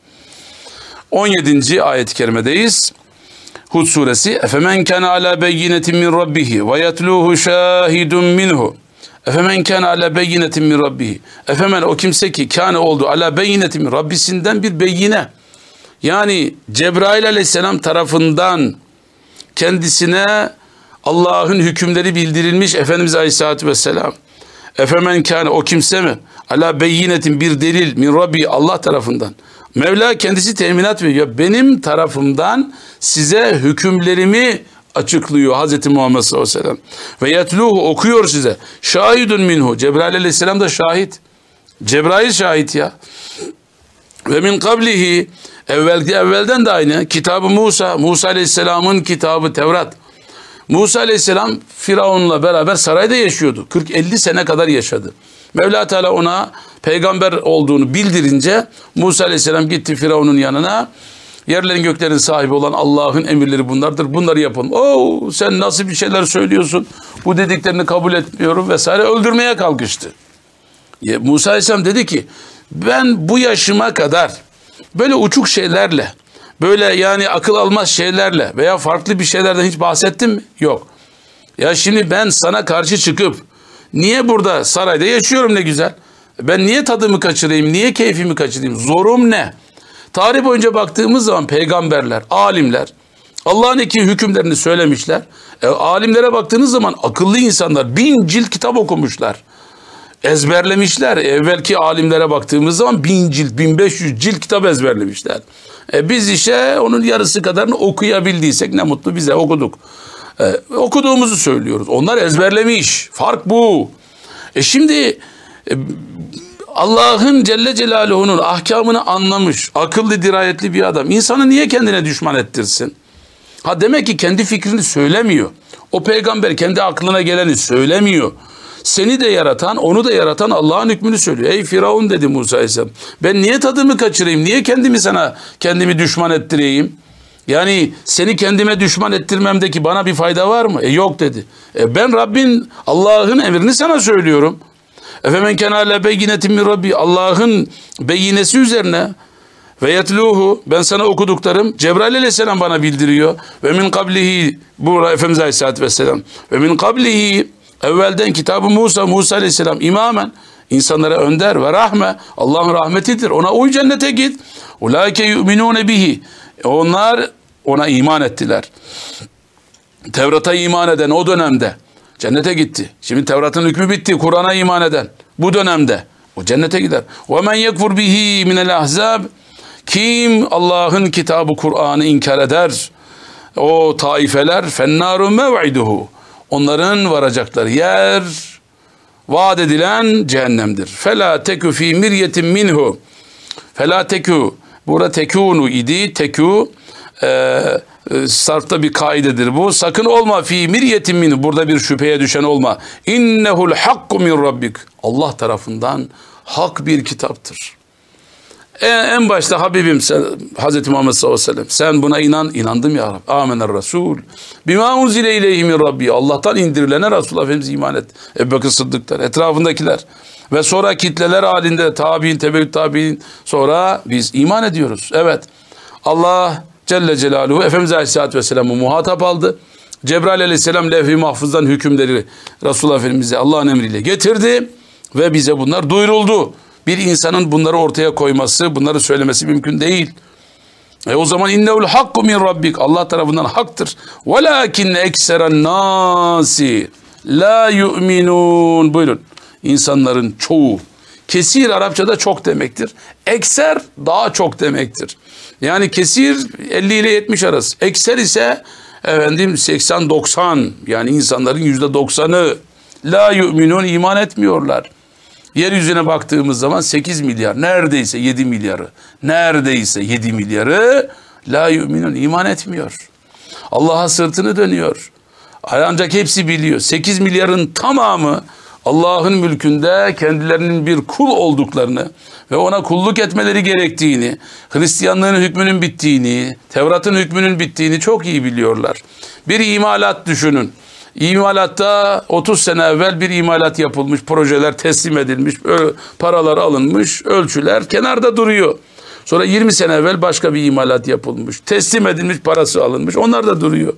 17. ayet-i kerimedeyiz. Hud suresi Efemen kana ala beyinetin min rabbihi ve yetluhu şahidun minhu Efemen kâne ala beyinetin min rabbihi. Efemen o kimse ki kâne oldu ala beyinetin min Rabbisinden bir beyine. Yani Cebrail aleyhisselam tarafından kendisine Allah'ın hükümleri bildirilmiş Efendimiz aleyhissalatü vesselam. Efemen kâne o kimse mi? Ala beyinetin bir delil min Rabbi Allah tarafından. Mevla kendisi teminat veriyor. Benim tarafımdan size hükümlerimi açıklıyor Hazreti Muhammed sallallahu aleyhi ve sellem. Ve yetluhu okuyor size. Şahidun minhu. Cebrail aleyhisselam da şahit. Cebrail şahit ya. Ve min kablihi evvel, evvelden de aynı. Kitabı Musa. Musa aleyhisselamın kitabı Tevrat. Musa aleyhisselam Firavun'la beraber sarayda yaşıyordu. 40-50 sene kadar yaşadı. Mevla Teala ona peygamber olduğunu bildirince Musa aleyhisselam gitti Firavun'un yanına. Yerlerin göklerin sahibi olan Allah'ın emirleri bunlardır. Bunları yapın. Oo sen nasıl bir şeyler söylüyorsun? Bu dediklerini kabul etmiyorum vesaire öldürmeye kalkıştı. Musa Aleyhisselam dedi ki ben bu yaşıma kadar böyle uçuk şeylerle böyle yani akıl almaz şeylerle veya farklı bir şeylerden hiç bahsettim mi? Yok. Ya şimdi ben sana karşı çıkıp niye burada sarayda yaşıyorum ne güzel. Ben niye tadımı kaçırayım? Niye keyfimi kaçırayım? Zorum ne? Tarih boyunca baktığımız zaman peygamberler, alimler Allah'ın iki hükümlerini söylemişler. E, alimlere baktığınız zaman akıllı insanlar bin cilt kitap okumuşlar. Ezberlemişler. Evvelki alimlere baktığımız zaman bin cilt, bin beş yüz cilt kitap ezberlemişler. E, biz işte onun yarısı kadarını okuyabildiysek ne mutlu bize okuduk. E, okuduğumuzu söylüyoruz. Onlar ezberlemiş. Fark bu. E şimdi e, Allah'ın Celle Celaluhu'nun ahkamını anlamış, akıllı, dirayetli bir adam. İnsanı niye kendine düşman ettirsin? Ha demek ki kendi fikrini söylemiyor. O peygamber kendi aklına geleni söylemiyor. Seni de yaratan, onu da yaratan Allah'ın hükmünü söylüyor. Ey Firavun dedi Musa Aleyhisselam. Ben niye tadımı kaçırayım? Niye kendimi sana kendimi düşman ettireyim? Yani seni kendime düşman ettirmemdeki bana bir fayda var mı? E yok dedi. E ben Rabbin Allah'ın emrini sana söylüyorum. Efemen kenale beyinetin min Rabbi Allah'ın beyinesi üzerine ve yetluhu ben sana okuduklarım Cebrail aleyhisselam bana bildiriyor. Ve min kablihi bu Efendimiz aleyhisselatü vesselam. Ve min kablihi evvelden kitabı Musa Musa aleyhisselam imamen insanlara önder ve rahme Allah'ın rahmetidir. Ona uy cennete git. Ulaike yu'minune bihi. Onlar ona iman ettiler. Tevrat'a iman eden o dönemde cennete gitti. Şimdi Tevrat'ın hükmü bitti. Kur'an'a iman eden bu dönemde o cennete gider. Ve men yekfur bihi minel ahzab kim Allah'ın kitabı Kur'an'ı inkar eder? O taifeler fennaru mev'iduhu. Onların varacakları yer vaat edilen cehennemdir. Fela tekü fi miryetin minhu. Fela tekü. Burada tekunu idi. Tekü e, e, sarfta bir kaidedir bu. Sakın olma fi miryetin minhu. Burada bir şüpheye düşen olma. İnnehul hakku min rabbik. Allah tarafından hak bir kitaptır. En, en başta Habibim sen, Hazreti Muhammed sallallahu aleyhi ve sellem sen buna inan inandım ya Rabbi. Amener Resul. Bima unzile ileyhi min Rabbi. Allah'tan indirilene Resul Efendimiz iman et. Ebu Bekir Sıddıklar, etrafındakiler. Ve sonra kitleler halinde tabi'in, tebeyyüt tabi'in sonra biz iman ediyoruz. Evet. Allah Celle Celaluhu Efendimiz Aleyhisselatü Vesselam'ı muhatap aldı. Cebrail Aleyhisselam levh-i mahfuzdan hükümleri Resulullah Efendimiz'e Allah'ın emriyle getirdi ve bize bunlar duyuruldu. Bir insanın bunları ortaya koyması, bunları söylemesi mümkün değil. E o zaman inneul hakku min rabbik. Allah tarafından haktır. Velakin ekseren nasi la yu'minun. Buyurun. İnsanların çoğu. Kesir Arapçada çok demektir. Ekser daha çok demektir. Yani kesir 50 ile 70 arası. Ekser ise efendim 80-90 yani insanların %90'ı la yu'minun iman etmiyorlar. Yeryüzüne baktığımız zaman 8 milyar, neredeyse 7 milyarı, neredeyse 7 milyarı la yu'minun iman etmiyor. Allah'a sırtını dönüyor. Ancak hepsi biliyor. 8 milyarın tamamı Allah'ın mülkünde kendilerinin bir kul olduklarını ve ona kulluk etmeleri gerektiğini, Hristiyanlığın hükmünün bittiğini, Tevrat'ın hükmünün bittiğini çok iyi biliyorlar. Bir imalat düşünün. İmalatta 30 sene evvel bir imalat yapılmış, projeler teslim edilmiş, paralar alınmış, ölçüler kenarda duruyor. Sonra 20 sene evvel başka bir imalat yapılmış, teslim edilmiş, parası alınmış, onlar da duruyor.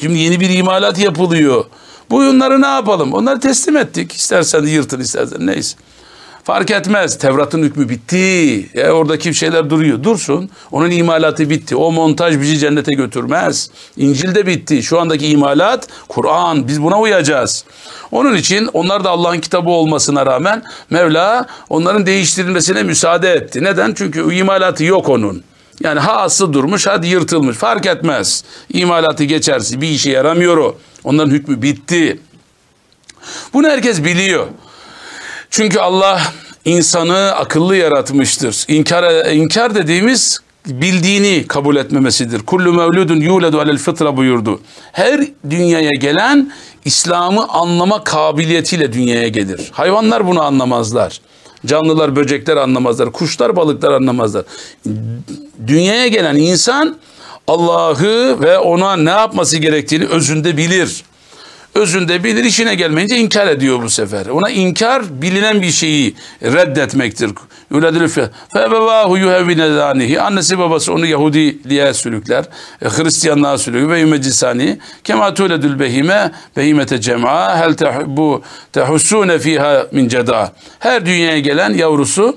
Şimdi yeni bir imalat yapılıyor. Bu oyunları ne yapalım? Onları teslim ettik. İstersen yırtın istersen neyse. Fark etmez. Tevrat'ın hükmü bitti. E, oradaki şeyler duruyor. Dursun. Onun imalatı bitti. O montaj bizi cennete götürmez. İncil de bitti. Şu andaki imalat Kur'an. Biz buna uyacağız. Onun için onlar da Allah'ın kitabı olmasına rağmen Mevla onların değiştirilmesine müsaade etti. Neden? Çünkü imalatı yok onun. Yani ha aslı durmuş hadi yırtılmış fark etmez. İmalatı geçerse bir işe yaramıyor o. Onların hükmü bitti. Bunu herkes biliyor. Çünkü Allah insanı akıllı yaratmıştır. İnkar, inkar dediğimiz bildiğini kabul etmemesidir. Kullu mevludun yuledu alel fıtra buyurdu. Her dünyaya gelen İslam'ı anlama kabiliyetiyle dünyaya gelir. Hayvanlar bunu anlamazlar. Canlılar, böcekler anlamazlar. Kuşlar, balıklar anlamazlar. Dünyaya gelen insan Allah'ı ve ona ne yapması gerektiğini özünde bilir özünde bilir işine gelmeyince inkar ediyor bu sefer. Ona inkar bilinen bir şeyi reddetmektir. Febevahu yuhevvinedanihi. Annesi babası onu Yahudiliğe sülükler. E, Hristiyanlığa sülükler ve yümecisani. Kema tuledül behime behimete cem'a hel bu tehussune fiha min ceda. Her dünyaya gelen yavrusu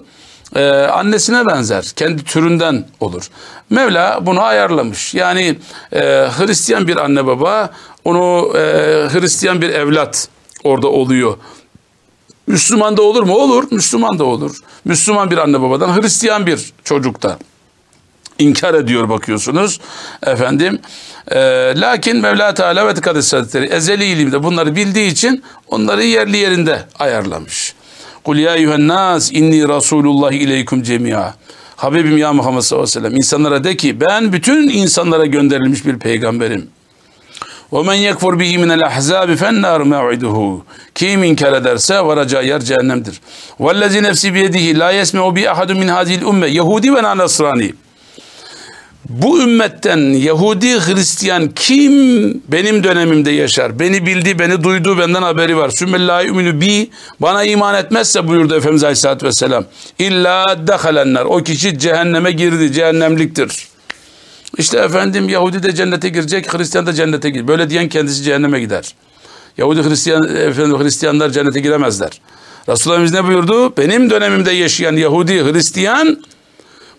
e, annesine benzer. Kendi türünden olur. Mevla bunu ayarlamış. Yani e, Hristiyan bir anne baba onu e, Hristiyan bir evlat orada oluyor. Müslüman da olur mu? Olur. Müslüman da olur. Müslüman bir anne babadan Hristiyan bir çocukta inkar ediyor bakıyorsunuz. Efendim e, lakin Mevla Teala ve Tekaddes Hazretleri ezeli ilimde bunları bildiği için onları yerli yerinde ayarlamış. Kul ya eyyühen nas inni rasulullah ileykum cemia. Habibim ya Muhammed sallallahu aleyhi ve sellem insanlara de ki ben bütün insanlara gönderilmiş bir peygamberim. وَمَنْ يَكْفُرْ بِهِ مِنَ الْاَحْزَابِ فَالنَّارُ مَوْعِدُهُ Kim inkar ederse varacağı yer cehennemdir. وَالَّذِي نَفْسِ بِيَدِهِ لَا يَسْمَعُ بِأَحَدٌ مِنْ هَذِهِ الْاُمَّةِ Yahudi ve Nasrani. bu ümmetten Yahudi Hristiyan kim benim dönemimde yaşar? Beni bildi, beni duydu, benden haberi var. Sümmellâhi ümünü bi bana iman etmezse buyurdu Efendimiz Aleyhisselatü Vesselam. İlla dehalenler. O kişi cehenneme girdi, cehennemliktir. İşte efendim Yahudi de cennete girecek, Hristiyan da cennete girecek. Böyle diyen kendisi cehenneme gider. Yahudi Hristiyan, efendim Hristiyanlar cennete giremezler. Resulullah'ımız ne buyurdu? Benim dönemimde yaşayan Yahudi, Hristiyan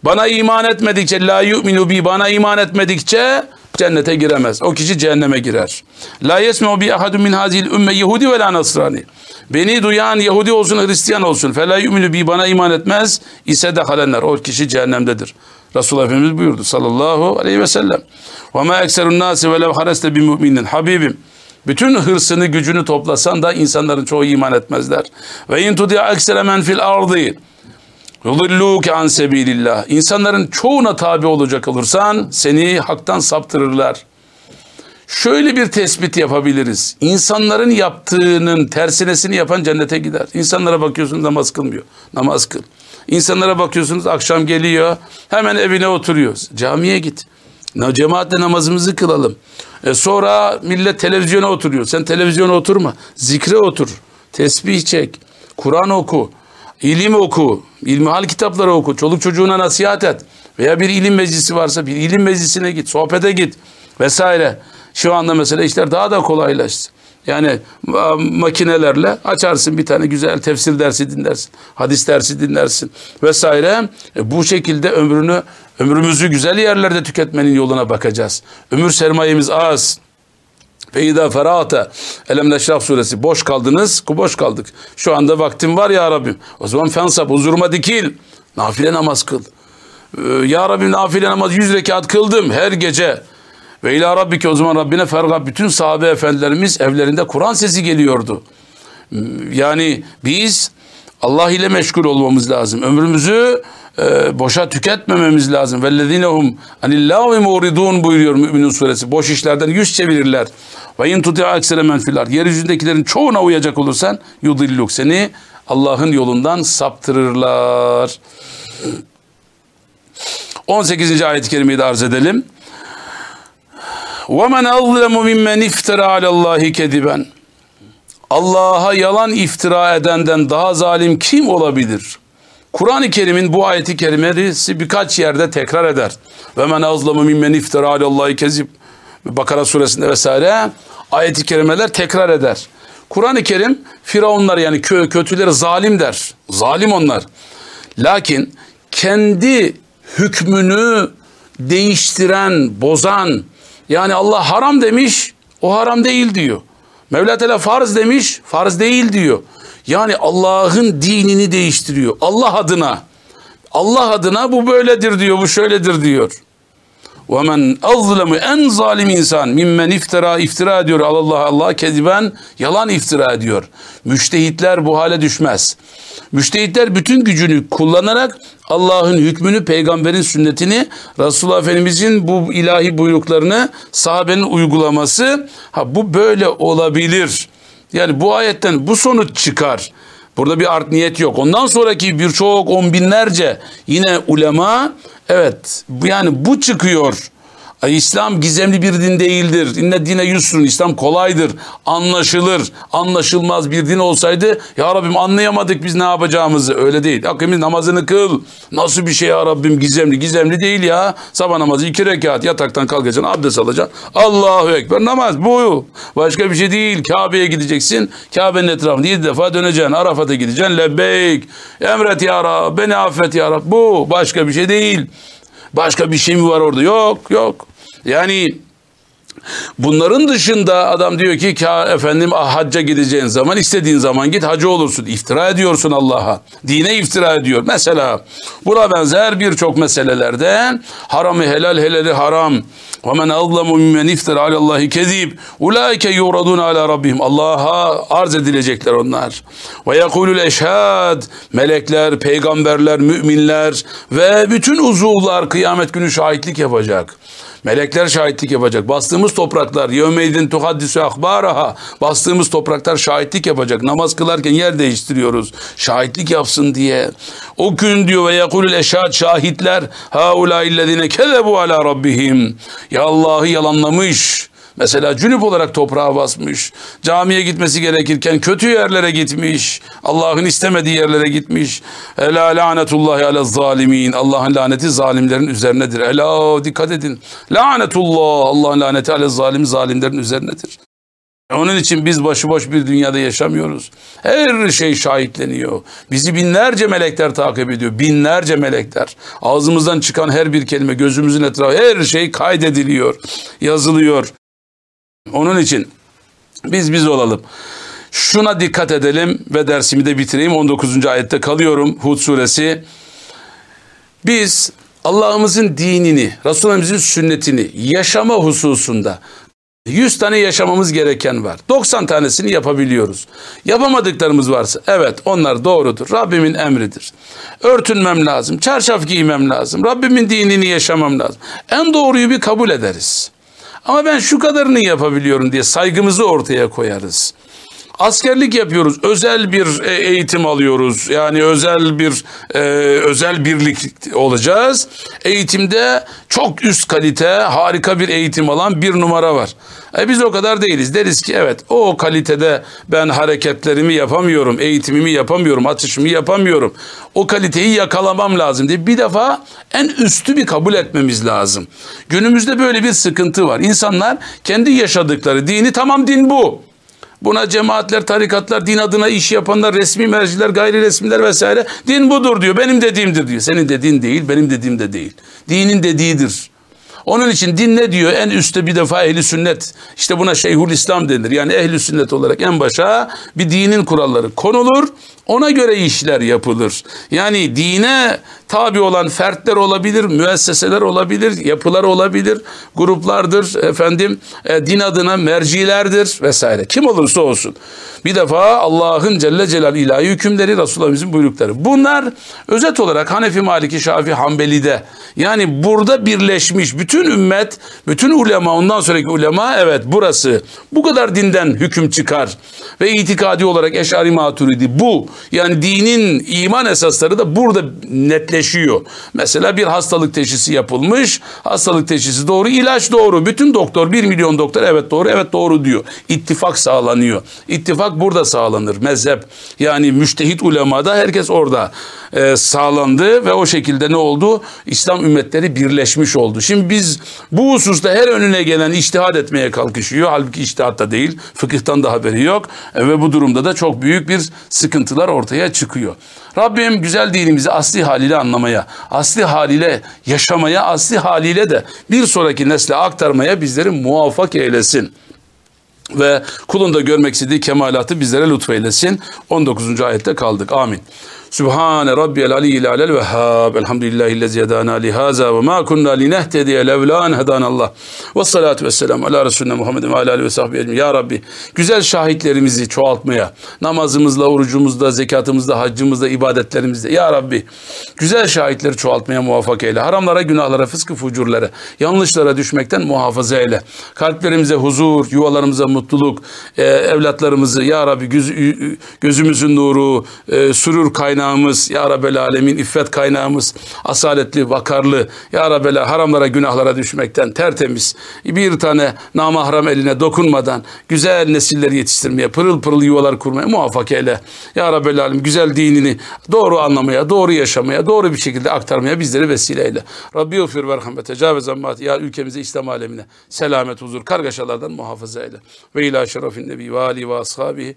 bana iman etmedikçe la yu'minu bi bana iman etmedikçe cennete giremez. O kişi cehenneme girer. La yesme'u bi ahadun min hazil ümme Yahudi ve la Nasrani. Beni duyan Yahudi olsun Hristiyan olsun. Fe la yu'minu bi bana iman etmez ise de halenler. O kişi cehennemdedir. Resulullah Efendimiz buyurdu sallallahu aleyhi ve sellem. Ve ma ekserun nasi ve lev hareste bi müminin. Habibim bütün hırsını gücünü toplasan da insanların çoğu iman etmezler. Ve in tudi'a eksere men fil ardı yudilluke an sebilillah. İnsanların çoğuna tabi olacak olursan seni haktan saptırırlar. Şöyle bir tespit yapabiliriz. İnsanların yaptığının tersinesini yapan cennete gider. İnsanlara bakıyorsunuz namaz kılmıyor. Namaz kıl. İnsanlara bakıyorsunuz akşam geliyor hemen evine oturuyor. Camiye git. Cemaatle namazımızı kılalım. E sonra millet televizyona oturuyor. Sen televizyona oturma. Zikre otur. Tesbih çek. Kur'an oku. İlim oku. İlmihal kitapları oku. Çoluk çocuğuna nasihat et. Veya bir ilim meclisi varsa bir ilim meclisine git. Sohbete git. Vesaire. Şu anda mesela işler daha da kolaylaştı. Yani makinelerle açarsın bir tane güzel tefsir dersi dinlersin. Hadis dersi dinlersin vesaire. E, bu şekilde ömrünü ömrümüzü güzel yerlerde tüketmenin yoluna bakacağız. Ömür sermayemiz az. Feyda ferata Elem Neşrah suresi boş kaldınız boş kaldık. Şu anda vaktim var ya Rabbim. O zaman fensap huzuruma dikil. Nafile namaz kıl. Ee, ya Rabbim nafile namaz yüz rekat kıldım her gece. Ve ila rabbike o zaman Rabbine ferga bütün sahabe efendilerimiz evlerinde Kur'an sesi geliyordu. Yani biz Allah ile meşgul olmamız lazım. Ömrümüzü e, boşa tüketmememiz lazım. Vellezinehum anillâhi muridun buyuruyor Müminun suresi. Boş işlerden yüz çevirirler. Ve in tuti'a eksere men fil Yeryüzündekilerin çoğuna uyacak olursan yudilluk seni Allah'ın yolundan saptırırlar. 18. ayet-i kerimeyi de arz edelim. وَمَنْ أَظْلَمُ مِمَّنْ اِفْتَرَى عَلَى اللّٰهِ كَذِبًا Allah'a yalan iftira edenden daha zalim kim olabilir? Kur'an-ı Kerim'in bu ayeti kerimesi birkaç yerde tekrar eder. Ve men azlamu mimmen iftara alallahi kezib. Bakara suresinde vesaire ayeti kerimeler tekrar eder. Kur'an-ı Kerim firavunlar yani kö kötüleri zalim der. Zalim onlar. Lakin kendi hükmünü değiştiren, bozan, yani Allah haram demiş, o haram değil diyor. Mevla Teala farz demiş, farz değil diyor. Yani Allah'ın dinini değiştiriyor. Allah adına. Allah adına bu böyledir diyor, bu şöyledir diyor. وَمَنْ اَظْلَمُ en zalim insan mimmen iftira iftira ediyor Allah Allah kediben yalan iftira ediyor. Müştehitler bu hale düşmez. Müştehitler bütün gücünü kullanarak Allah'ın hükmünü, peygamberin sünnetini, Resulullah Efendimizin bu ilahi buyruklarını sahabenin uygulaması ha bu böyle olabilir. Yani bu ayetten bu sonuç çıkar. Burada bir art niyet yok. Ondan sonraki birçok on binlerce yine ulema evet yani bu çıkıyor. İslam gizemli bir din değildir. İnne dine yusrun. İslam kolaydır. Anlaşılır. Anlaşılmaz bir din olsaydı ya Rabbim anlayamadık biz ne yapacağımızı. Öyle değil. Akimiz namazını kıl. Nasıl bir şey ya Rabbim gizemli. Gizemli değil ya. Sabah namazı iki rekat yataktan kalkacaksın abdest alacaksın. Allahu Ekber namaz bu. Başka bir şey değil. Kabe'ye gideceksin. Kabe'nin etrafında yedi defa döneceksin. Arafat'a gideceksin. Lebbeyk. Emret ya Rab. Beni affet ya Rab. Bu. Başka bir şey değil. Başka bir şey mi var orada? Yok yok. Yani bunların dışında adam diyor ki efendim ah, hacca gideceğin zaman istediğin zaman git hacı olursun. İftira ediyorsun Allah'a. Dine iftira ediyor. Mesela buna benzer birçok meselelerde haramı helal helali haram. Ve men azlamu mimmen iftira alallahi kezib. Ulaike yuradun ala rabbihim. Allah'a arz edilecekler onlar. Ve yekulul eşhad. Melekler, peygamberler, müminler ve bütün uzuvlar kıyamet günü şahitlik yapacak. Melekler şahitlik yapacak. Bastığımız topraklar yevmeydin tuhaddisu akbaraha. Bastığımız topraklar şahitlik yapacak. Namaz kılarken yer değiştiriyoruz. Şahitlik yapsın diye. O gün diyor ve yekulül eşhad şahitler haula illezine kezebu ala rabbihim. Ya Allah'ı yalanlamış. Mesela cünüp olarak toprağa basmış. Camiye gitmesi gerekirken kötü yerlere gitmiş. Allah'ın istemediği yerlere gitmiş. Ela lanetullahi ala zalimin. Allah'ın laneti zalimlerin üzerinedir. Ela dikkat edin. Lanetullah. Allah'ın laneti ala zalim zalimlerin üzerinedir. Onun için biz başıboş bir dünyada yaşamıyoruz. Her şey şahitleniyor. Bizi binlerce melekler takip ediyor. Binlerce melekler. Ağzımızdan çıkan her bir kelime, gözümüzün etrafı her şey kaydediliyor, yazılıyor. Onun için biz biz olalım. Şuna dikkat edelim ve dersimi de bitireyim. 19. ayette kalıyorum Hud suresi. Biz Allah'ımızın dinini, Resulümüzün sünnetini yaşama hususunda 100 tane yaşamamız gereken var. 90 tanesini yapabiliyoruz. Yapamadıklarımız varsa evet onlar doğrudur. Rabbimin emridir. Örtünmem lazım. Çarşaf giymem lazım. Rabbimin dinini yaşamam lazım. En doğruyu bir kabul ederiz. Ama ben şu kadarını yapabiliyorum diye saygımızı ortaya koyarız. Askerlik yapıyoruz. Özel bir e, eğitim alıyoruz. Yani özel bir e, özel birlik olacağız. Eğitimde çok üst kalite, harika bir eğitim alan bir numara var. E biz o kadar değiliz. Deriz ki evet o kalitede ben hareketlerimi yapamıyorum, eğitimimi yapamıyorum, atışımı yapamıyorum. O kaliteyi yakalamam lazım diye bir defa en üstü bir kabul etmemiz lazım. Günümüzde böyle bir sıkıntı var. İnsanlar kendi yaşadıkları dini tamam din bu. Buna cemaatler, tarikatlar, din adına iş yapanlar, resmi merciler, gayri resmiler vesaire din budur diyor. Benim dediğimdir diyor. Senin dediğin değil, benim dediğim de değil. Dinin dediğidir. Onun için din ne diyor? En üstte bir defa ehli sünnet. İşte buna şeyhül İslam denir. Yani ehli sünnet olarak en başa bir dinin kuralları konulur. Ona göre işler yapılır. Yani dine tabi olan fertler olabilir, müesseseler olabilir, yapılar olabilir, gruplardır, efendim e, din adına mercilerdir vesaire. Kim olursa olsun. Bir defa Allah'ın Celle Celal ilahi hükümleri, Resulullah'ımızın buyrukları. Bunlar özet olarak Hanefi, Maliki, Şafi, Hanbeli'de yani burada birleşmiş bütün ümmet, bütün ulema, ondan sonraki ulema evet burası bu kadar dinden hüküm çıkar ve itikadi olarak Eş'ari Maturidi bu yani dinin iman esasları da burada netleşiyor. Mesela bir hastalık teşhisi yapılmış. Hastalık teşhisi doğru, ilaç doğru. Bütün doktor, bir milyon doktor evet doğru, evet doğru diyor. İttifak sağlanıyor. İttifak burada sağlanır. Mezhep yani müştehit ulemada herkes orada e, sağlandı ve o şekilde ne oldu? İslam ümmetleri birleşmiş oldu. Şimdi biz bu hususta her önüne gelen iştihad etmeye kalkışıyor. Halbuki iştihatta değil, fıkıhtan da haberi yok. E, ve bu durumda da çok büyük bir sıkıntılar ortaya çıkıyor. Rabbim güzel dinimizi asli haliyle anlamaya, asli haliyle yaşamaya, asli haliyle de bir sonraki nesle aktarmaya bizleri muvaffak eylesin ve kulunda görmek istediği kemalatı bizlere lütfeylesin. 19. ayette kaldık. Amin. Sübhane Rabbiyel Aliyyil Alel Vehhab. Elhamdülillahi lezi yedana lihaza ve ma kunna linehtediye levla en hedanallah. Ve salatu ve selamu ala Resulüne Muhammedin ve ala ve sahbihi Ya Rabbi güzel şahitlerimizi çoğaltmaya, namazımızla, orucumuzda, zekatımızda, haccımızda, ibadetlerimizde. Ya Rabbi güzel şahitleri çoğaltmaya muvaffak eyle. Haramlara, günahlara, fıskı, fucurlara, yanlışlara düşmekten muhafaza eyle. Kalplerimize huzur, yuvalarımıza mutluluk, e, evlatlarımızı Ya Rabbi göz, gözümüzün nuru, e, sürür kaynağı kaynağımız, Ya Rabbel Alemin iffet kaynağımız, asaletli, vakarlı, Ya Rabbel haramlara, günahlara düşmekten tertemiz, bir tane namahram eline dokunmadan güzel nesilleri yetiştirmeye, pırıl pırıl yuvalar kurmaya muvaffak eyle. Ya Rabbel Alem güzel dinini doğru anlamaya, doğru yaşamaya, doğru bir şekilde aktarmaya bizleri vesile eyle. Rabbi ufir ve rahmet, tecavüz ammat, ya ülkemize, İslam alemine selamet, huzur, kargaşalardan muhafaza eyle. Ve ila şerefin nebi ve ve ashabihi